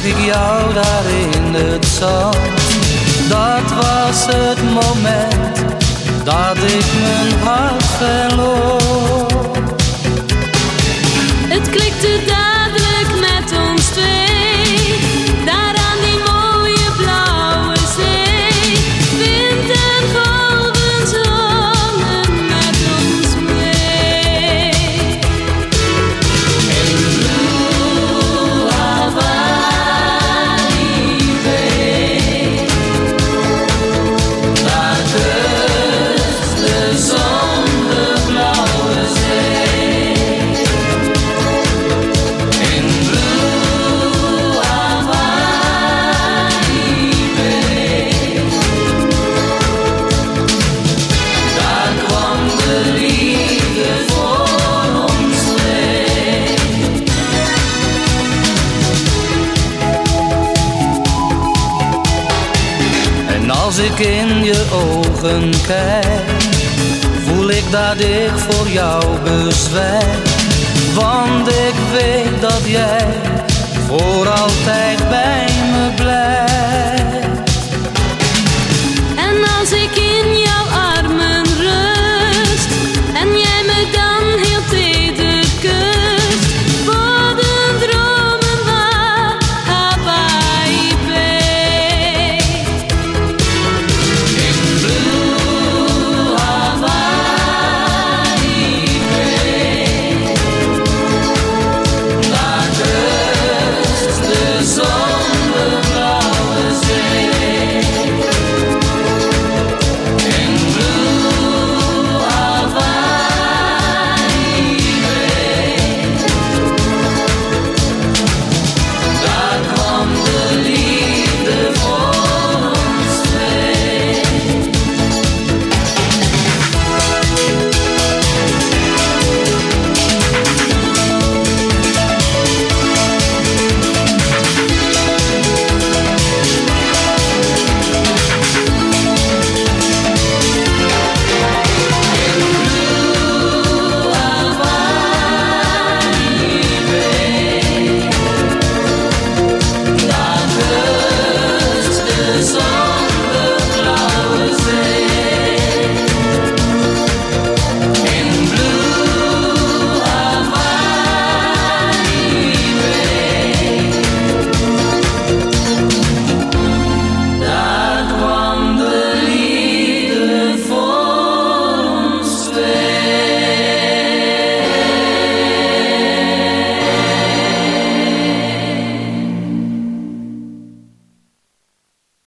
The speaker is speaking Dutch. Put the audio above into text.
zag ik jou daar in het zand. Dat was het moment dat ik mijn hart ik in je ogen kijk, voel ik dat ik voor jou bezwijk. Want ik weet dat jij voor